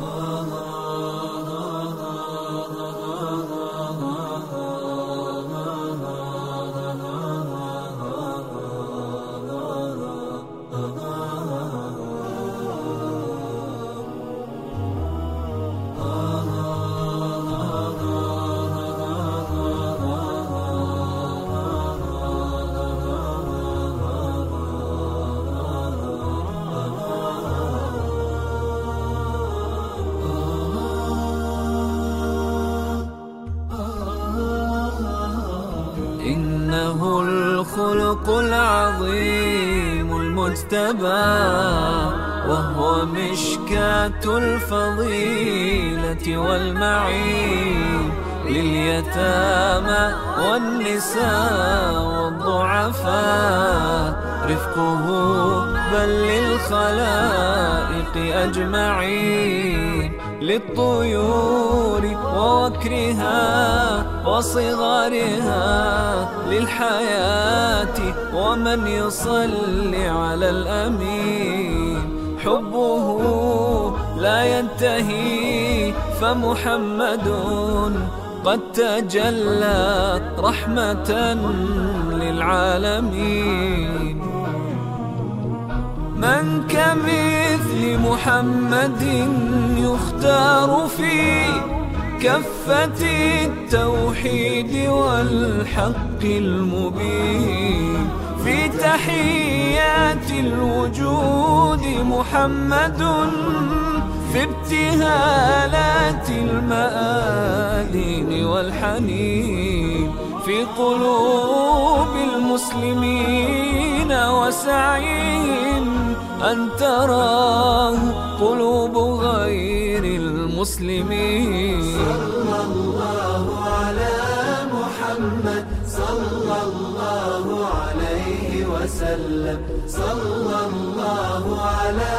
Oh. إنه الخلق العظيم المجتبى وهو مشكاة الفضيلة والمعين لليتامى والنساء والضعفاء. رفقه بل للخلائق أجمعين. للطيور ووكرها وصغارها للحياة ومن يصلي على الأمين. حبه لا ينتهي فمحمد قد تجلى رحمة للعالمين. من كمثل محمد يختار في كفة التوحيد والحق المبين. في تحيات الوجود محمد في ابتهالات المآذين والحنين. في قلوب المسلمين وسعيهم أن تراه صلى الله على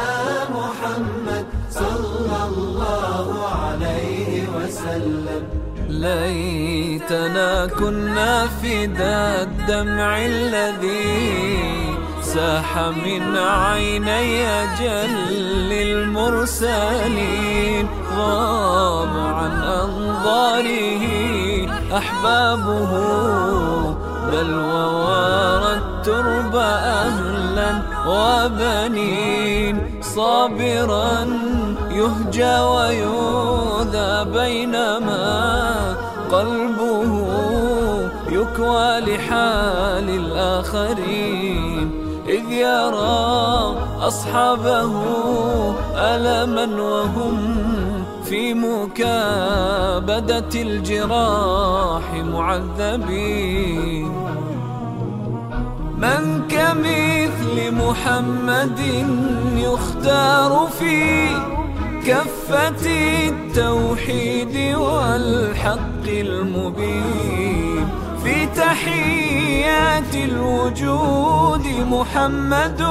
محمد صلى الله عليه وسلم. ليتنا كنا فدا الدمع الذي ساح من عيني جل المرسلين. غاب عن أنظاره أحبابه بل ووارى الترب أهلا وبنين صابرا يهجى ويؤذى بينما قلبه يكوى لحال الآخرين. إذ يرى أصحابه ألما وهم في مكابدة الجراح معذبين. من كمثل محمد يختار في كفة التوحيد والحق المبين. في تحيات الوجود محمد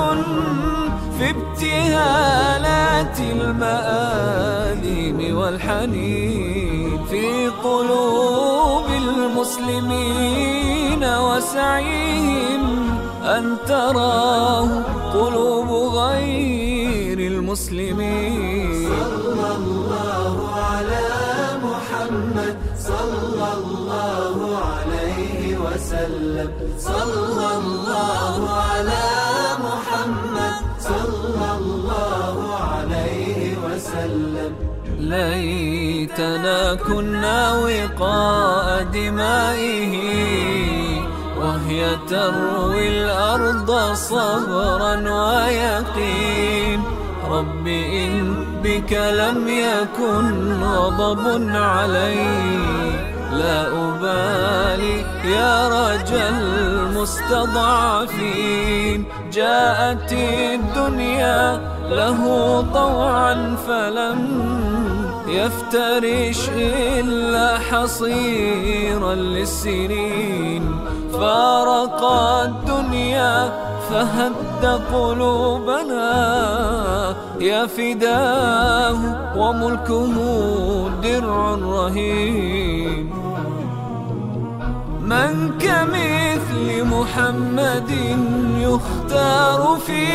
في ابتهالات المآلم والحنين في قلوب المسلمين وسعيهم أن تراه قلوب غير المسلمين. صلى الله على محمد صلى الله عليه وسلم. صلى الله وسلم. ليتنا كنا وقاء دمائه وهي تروي الأرض صبرا ويقين. رب إن بك لم يكن غضب علي لا أبالي يا رجا المستضعفين. جاءت الدنيا له طوعا فلم يفترش إلا حصيرا للسنين. فارق الدنيا فهد قلوبنا. يا فداه وملكه درع رهين. من كمثل محمد يختار في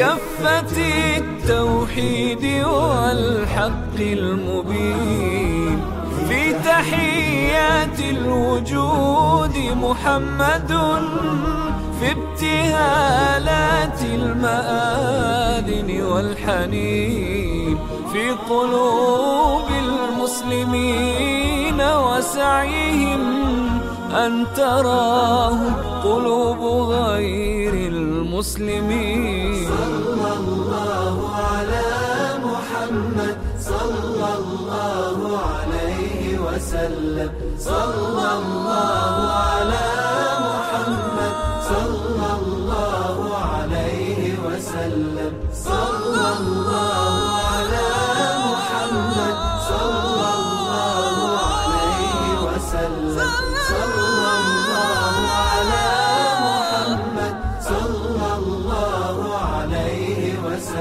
كفة التوحيد والحق المبين. في تحيات الوجود محمد في ابتهالات المآذن والحنين. في قلوب المسلمين وسعيهم أن تراه قلوب غير المسلمين. صلى الله على محمد صلى الله عليه وسلم. صلى الله على